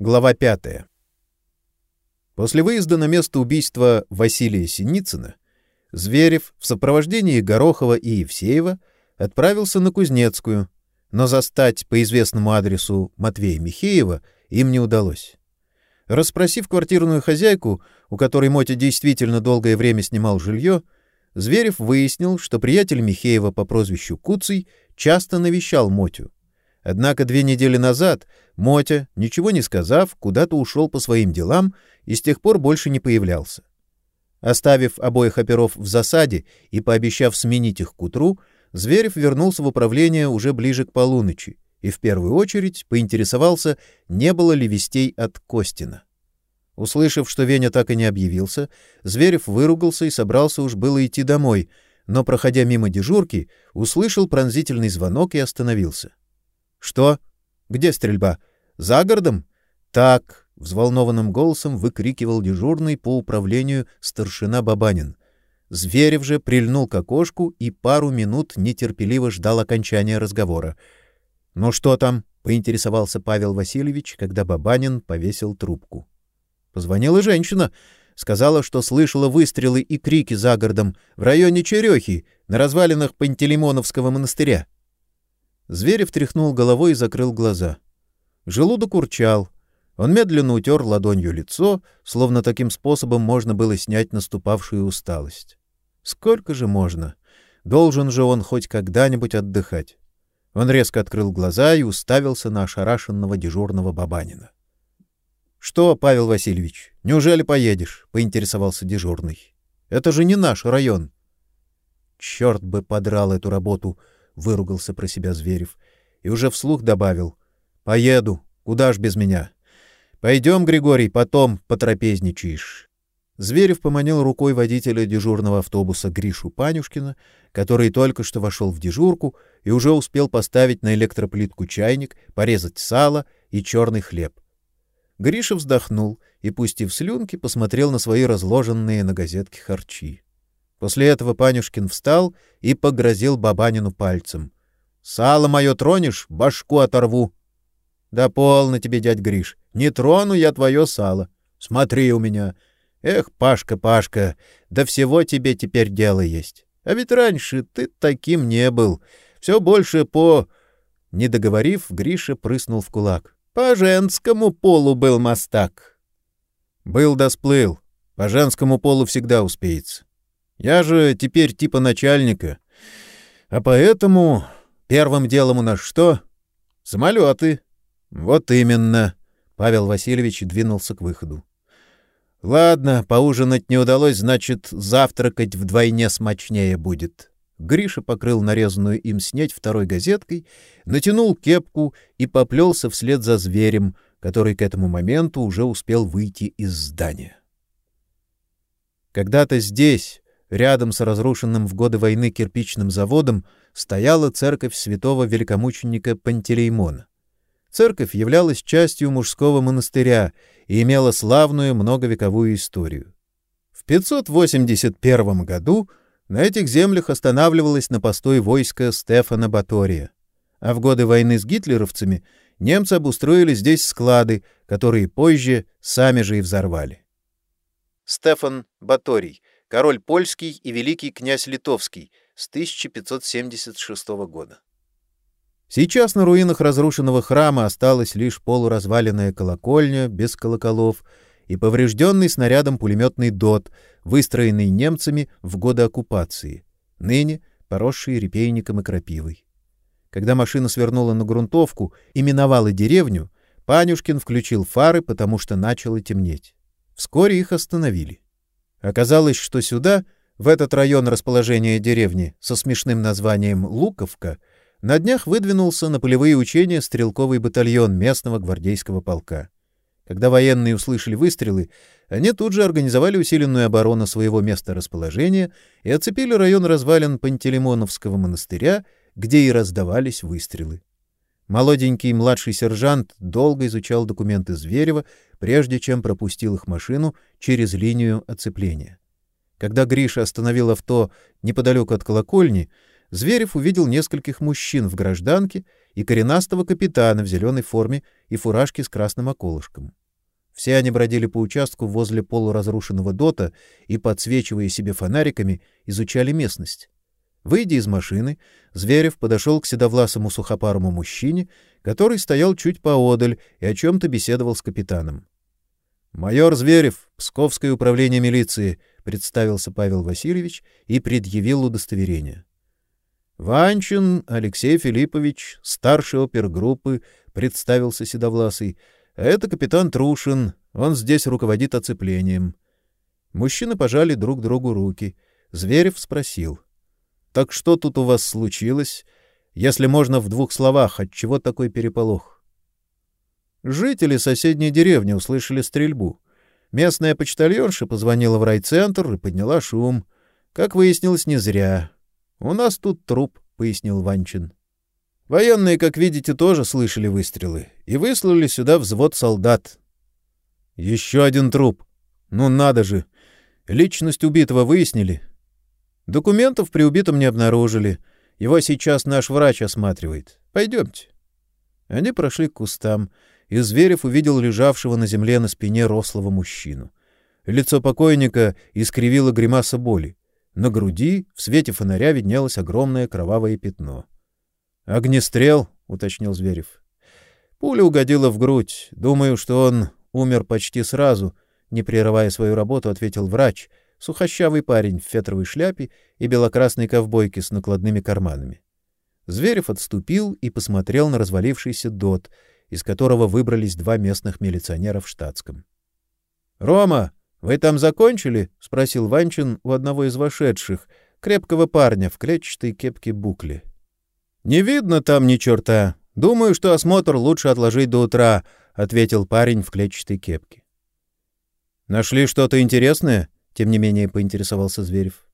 Глава пятая. После выезда на место убийства Василия Синицына Зверев в сопровождении Горохова и Евсеева отправился на Кузнецкую, но застать по известному адресу Матвея Михеева им не удалось. Расспросив квартирную хозяйку, у которой Мотя действительно долгое время снимал жилье, Зверев выяснил, что приятель Михеева по прозвищу Куций часто навещал Мотю. Однако две недели назад Мотя, ничего не сказав, куда-то ушел по своим делам и с тех пор больше не появлялся. Оставив обоих оперов в засаде и пообещав сменить их к утру, Зверев вернулся в управление уже ближе к полуночи и в первую очередь поинтересовался, не было ли вестей от Костина. Услышав, что Веня так и не объявился, Зверев выругался и собрался уж было идти домой, но, проходя мимо дежурки, услышал пронзительный звонок и остановился. Что? Где стрельба? За городом? Так, взволнованным голосом выкрикивал дежурный по управлению старшина Бабанин. Зверев же прильнул к окошку и пару минут нетерпеливо ждал окончания разговора. "Ну что там?" поинтересовался Павел Васильевич, когда Бабанин повесил трубку. Позвонила женщина, сказала, что слышала выстрелы и крики за городом в районе Черехи, на развалинах Пантелеймоновского монастыря. Зверев тряхнул головой и закрыл глаза. Желудок урчал. Он медленно утер ладонью лицо, словно таким способом можно было снять наступавшую усталость. Сколько же можно? Должен же он хоть когда-нибудь отдыхать. Он резко открыл глаза и уставился на ошарашенного дежурного Бабанина. Что, Павел Васильевич, неужели поедешь? поинтересовался дежурный. Это же не наш район. Черт бы подрал эту работу, выругался про себя Зверев и уже вслух добавил: "Поеду, куда ж без меня? Пойдем, Григорий, потом потрапезничаешь". Зверев поманил рукой водителя дежурного автобуса Гришу Панюшкина, который только что вошел в дежурку и уже успел поставить на электроплитку чайник, порезать сало и черный хлеб. Гриша вздохнул и, пустив слюнки, посмотрел на свои разложенные на газетке харчи. После этого Панюшкин встал и погрозил Бабанину пальцем. — Сало мое тронешь, башку оторву. — Да полно тебе, дядь Гриш, не трону я твое сало. Смотри у меня. Эх, Пашка, Пашка, да всего тебе теперь дело есть. А ведь раньше ты таким не был. Все больше по... Не договорив, Гриша прыснул в кулак. По женскому полу был мастак. Был да сплыл. По женскому полу всегда успеется. Я же теперь типа начальника. А поэтому первым делом у нас что? Самолеты. Вот именно. Павел Васильевич двинулся к выходу. Ладно, поужинать не удалось, значит, завтракать вдвойне смачнее будет. Гриша покрыл нарезанную им снеть второй газеткой, натянул кепку и поплелся вслед за зверем, который к этому моменту уже успел выйти из здания. Когда-то здесь, Рядом с разрушенным в годы войны кирпичным заводом стояла церковь святого великомученика Пантелеймона. Церковь являлась частью мужского монастыря и имела славную многовековую историю. В 581 году на этих землях останавливалось на постой войско Стефана Батория, а в годы войны с гитлеровцами немцы обустроили здесь склады, которые позже сами же и взорвали. Стефан Баторий король польский и великий князь литовский с 1576 года. Сейчас на руинах разрушенного храма осталась лишь полуразваленная колокольня без колоколов и поврежденный снарядом пулеметный дот, выстроенный немцами в годы оккупации, ныне поросший репейником и крапивой. Когда машина свернула на грунтовку и миновала деревню, Панюшкин включил фары, потому что начало темнеть. Вскоре их остановили. Оказалось, что сюда, в этот район расположения деревни со смешным названием Луковка, на днях выдвинулся на полевые учения стрелковый батальон местного гвардейского полка. Когда военные услышали выстрелы, они тут же организовали усиленную оборону своего места расположения и оцепили район развалин Пантелеймоновского монастыря, где и раздавались выстрелы. Молоденький младший сержант долго изучал документы Зверева, прежде чем пропустил их машину через линию оцепления. Когда Гриша остановил авто неподалеку от колокольни, Зверев увидел нескольких мужчин в гражданке и коренастого капитана в зеленой форме и фуражке с красным околышком. Все они бродили по участку возле полуразрушенного дота и, подсвечивая себе фонариками, изучали местность. Выйдя из машины, Зверев подошел к седовласому сухопарому мужчине, который стоял чуть поодаль и о чем-то беседовал с капитаном. «Майор Зверев, Псковское управление милиции», — представился Павел Васильевич и предъявил удостоверение. «Ванчин Алексей Филиппович, старший опергруппы», — представился Седовласый. «А это капитан Трушин, он здесь руководит оцеплением». Мужчины пожали друг другу руки. Зверев спросил. «Так что тут у вас случилось? Если можно в двух словах, от чего такой переполох?» Жители соседней деревни услышали стрельбу. Местная почтальонша позвонила в райцентр и подняла шум. Как выяснилось, не зря. У нас тут труп, пояснил Ванчин. Военные, как видите, тоже слышали выстрелы и выслали сюда взвод солдат. Еще один труп. Ну надо же. Личность убитого выяснили. Документов при убитом не обнаружили. Его сейчас наш врач осматривает. Пойдемте. Они прошли к кустам, и Зверев увидел лежавшего на земле на спине рослого мужчину. Лицо покойника искривило гримаса боли. На груди в свете фонаря виднелось огромное кровавое пятно. «Огнестрел?» — уточнил Зверев. Пуля угодила в грудь. Думаю, что он умер почти сразу. Не прерывая свою работу, ответил врач, сухощавый парень в фетровой шляпе и белокрасной ковбойке с накладными карманами. Зверев отступил и посмотрел на развалившийся дот, из которого выбрались два местных милиционера в штатском. «Рома, вы там закончили? спросил Ванчин у одного из вошедших, крепкого парня в клетчатой кепке букле. Не видно там ни черта. Думаю, что осмотр лучше отложить до утра, ответил парень в клетчатой кепке. Нашли что-то интересное? Тем не менее поинтересовался Зверев.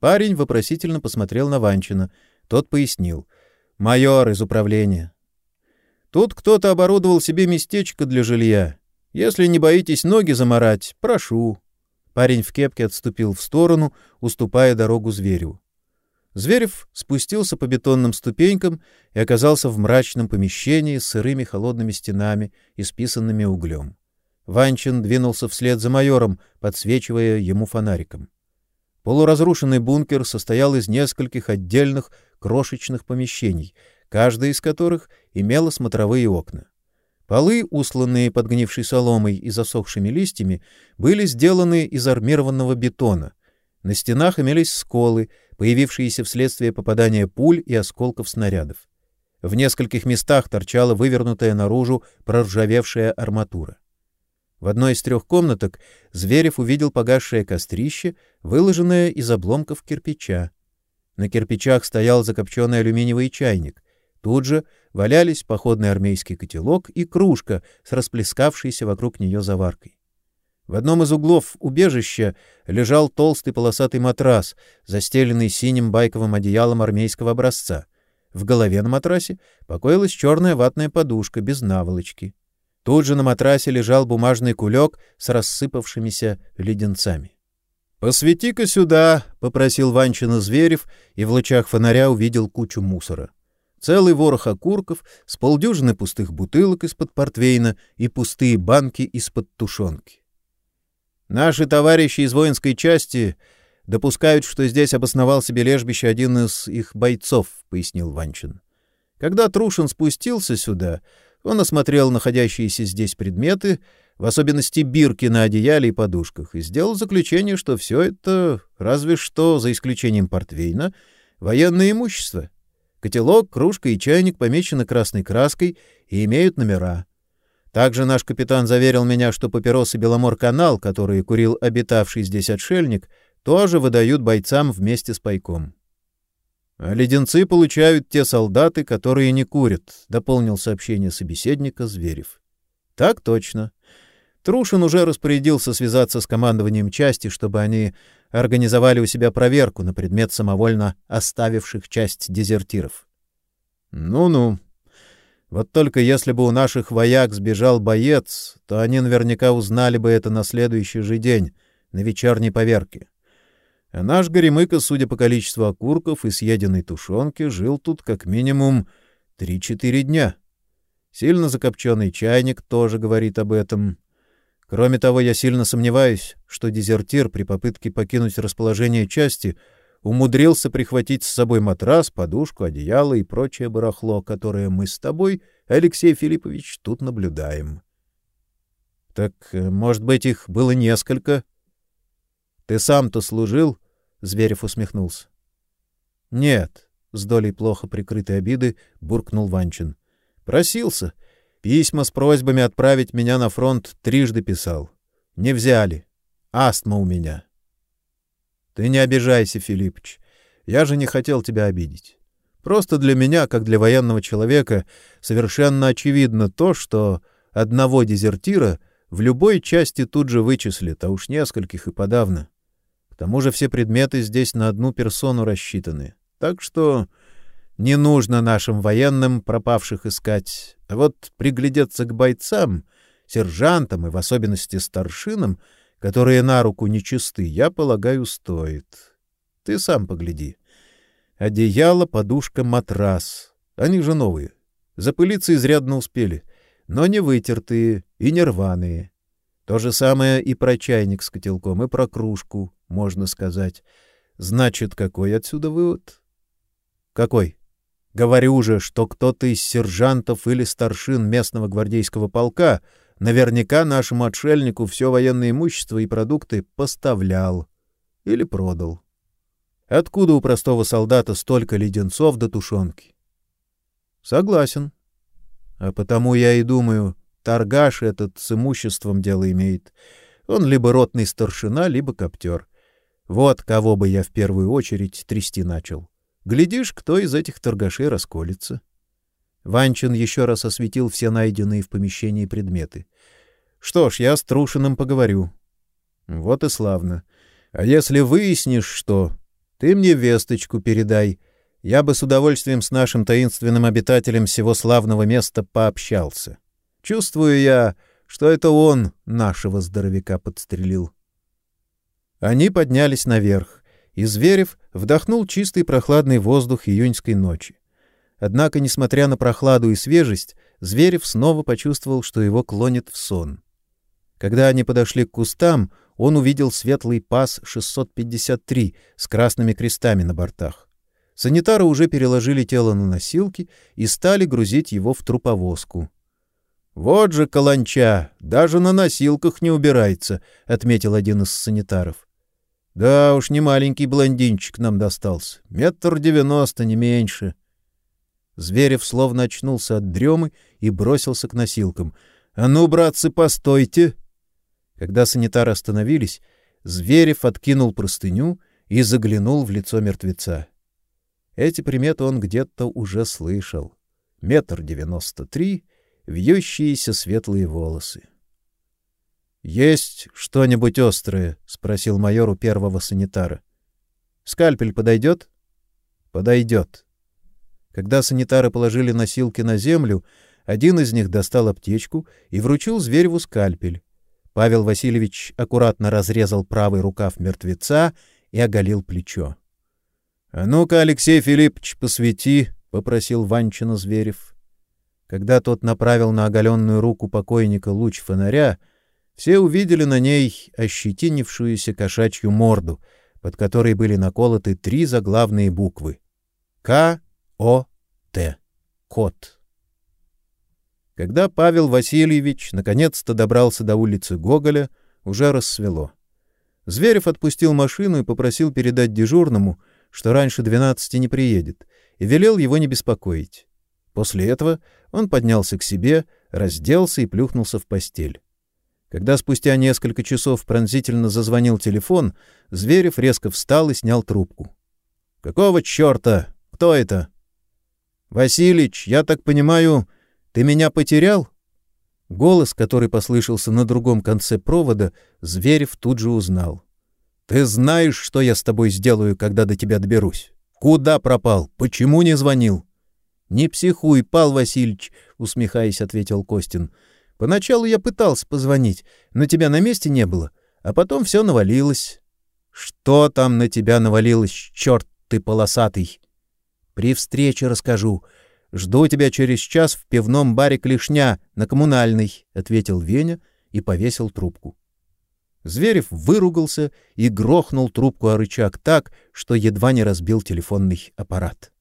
Парень вопросительно посмотрел на Ванчина. Тот пояснил: "Майор из управления. Тут кто-то оборудовал себе местечко для жилья. Если не боитесь ноги заморать, прошу. Парень в кепке отступил в сторону, уступая дорогу зверю. Зверев спустился по бетонным ступенькам и оказался в мрачном помещении с сырыми холодными стенами, исписанными углем. Ванчин двинулся вслед за майором, подсвечивая ему фонариком. Полуразрушенный бункер состоял из нескольких отдельных крошечных помещений, каждое из которых имело смотровые окна. Полы, усланные подгнившей соломой и засохшими листьями, были сделаны из армированного бетона. На стенах имелись сколы, появившиеся вследствие попадания пуль и осколков снарядов. В нескольких местах торчала вывернутая наружу проржавевшая арматура. В одной из трех комнаток Зверев увидел погасшее кострище, выложенное из обломков кирпича. На кирпичах стоял закопченный алюминиевый чайник. Тут же валялись походный армейский котелок и кружка с расплескавшейся вокруг нее заваркой. В одном из углов убежища лежал толстый полосатый матрас, застеленный синим байковым одеялом армейского образца. В голове на матрасе покоилась черная ватная подушка без наволочки. Тут же на матрасе лежал бумажный кулек с рассыпавшимися леденцами. «Посвети-ка сюда!» — попросил Ванчина Зверев и в лучах фонаря увидел кучу мусора целый ворох окурков, с полдюжины пустых бутылок из-под портвейна и пустые банки из-под тушенки. Наши товарищи из воинской части допускают, что здесь обосновал себе один из их бойцов, пояснил Ванчин. Когда Трушин спустился сюда, он осмотрел находящиеся здесь предметы, в особенности бирки на одеяле и подушках, и сделал заключение, что все это, разве что за исключением портвейна, военное имущество. Котелок, кружка и чайник помечены красной краской и имеют номера. Также наш капитан заверил меня, что папиросы Беломор-канал, которые курил обитавший здесь отшельник, тоже выдают бойцам вместе с пайком. А леденцы получают те солдаты, которые не курят, дополнил сообщение собеседника Зверев. Так точно. Трушин уже распорядился связаться с командованием части, чтобы они организовали у себя проверку на предмет самовольно оставивших часть дезертиров. Ну-ну. Вот только если бы у наших вояк сбежал боец, то они наверняка узнали бы это на следующий же день, на вечерней поверке. Наш Горемыка, судя по количеству окурков и съеденной тушенки, жил тут как минимум три-четыре дня. Сильно закопченный чайник тоже говорит об этом. Кроме того, я сильно сомневаюсь, что дезертир при попытке покинуть расположение части умудрился прихватить с собой матрас, подушку, одеяло и прочее барахло, которое мы с тобой, Алексей Филиппович, тут наблюдаем. Так, э, может быть, их было несколько? Ты сам-то служил? Зверев усмехнулся. Нет, с долей плохо прикрытой обиды буркнул Ванчин. Просился. Письма с просьбами отправить меня на фронт трижды писал. Не взяли. Астма у меня. Ты не обижайся, Филиппыч. Я же не хотел тебя обидеть. Просто для меня, как для военного человека, совершенно очевидно то, что одного дезертира в любой части тут же вычислят, а уж нескольких и подавно. Тому же все предметы здесь на одну персону рассчитаны. Так что не нужно нашим военным пропавших искать. А вот приглядеться к бойцам, сержантам и в особенности старшинам, которые на руку нечисты, я полагаю, стоит. Ты сам погляди. Одеяло, подушка, матрас. Они же новые. Запылиться изрядно успели, но не вытертые и не рваные. То же самое и про чайник с котелком, и про кружку, можно сказать. Значит, какой отсюда вывод? Какой? Говорю же, что кто-то из сержантов или старшин местного гвардейского полка наверняка нашему отшельнику все военное имущество и продукты поставлял или продал. Откуда у простого солдата столько леденцов до тушенки? Согласен. А потому я и думаю, торгаш этот с имуществом дело имеет. Он либо ротный старшина, либо коптер. Вот кого бы я в первую очередь трясти начал. Глядишь, кто из этих торгашей расколется. Ванчин еще раз осветил все найденные в помещении предметы. Что ж, я с Трушиным поговорю. Вот и славно. А если выяснишь, что, ты мне весточку передай. Я бы с удовольствием с нашим таинственным обитателем всего славного места пообщался. Чувствую я, что это он нашего здоровяка подстрелил. Они поднялись наверх, и Зверев вдохнул чистый прохладный воздух июньской ночи. Однако, несмотря на прохладу и свежесть, Зверев снова почувствовал, что его клонит в сон. Когда они подошли к кустам, он увидел светлый пас 653 с красными крестами на бортах. Санитары уже переложили тело на носилки и стали грузить его в труповозку. Вот же каланча, даже на носилках не убирается, отметил один из санитаров. Да уж не маленький блондинчик нам достался, метр девяносто, не меньше. Зверев словно очнулся от дремы и бросился к носилкам. — А ну, братцы, постойте! Когда санитары остановились, Зверев откинул простыню и заглянул в лицо мертвеца. Эти приметы он где-то уже слышал. Метр девяносто три, вьющиеся светлые волосы. Есть что-нибудь острое? спросил майор у первого санитара. Скальпель подойдет?» Подойдет. Когда санитары положили носилки на землю, один из них достал аптечку и вручил Звереву скальпель. Павел Васильевич аккуратно разрезал правый рукав мертвеца и оголил плечо. — А ну-ка, Алексей Филиппович, посвети, — попросил Ванчина Зверев. Когда тот направил на оголенную руку покойника луч фонаря, — все увидели на ней ощетинившуюся кошачью морду, под которой были наколоты три заглавные буквы — К-О-Т. Кот. Когда Павел Васильевич наконец-то добрался до улицы Гоголя, уже рассвело. Зверев отпустил машину и попросил передать дежурному, что раньше двенадцати не приедет, и велел его не беспокоить. После этого он поднялся к себе, разделся и плюхнулся в постель. Когда спустя несколько часов пронзительно зазвонил телефон, Зверев резко встал и снял трубку. Какого черта? Кто это? Василич, я так понимаю, ты меня потерял? Голос, который послышался на другом конце провода, Зверев тут же узнал. Ты знаешь, что я с тобой сделаю, когда до тебя доберусь? Куда пропал? Почему не звонил? Не психуй, Пал Васильевич, усмехаясь, ответил Костин. Поначалу я пытался позвонить, но тебя на месте не было, а потом все навалилось. Что там на тебя навалилось, черт ты полосатый? При встрече расскажу. Жду тебя через час в пивном баре Клешня на Коммунальной, ответил Веня и повесил трубку. Зверев выругался и грохнул трубку о рычаг так, что едва не разбил телефонный аппарат.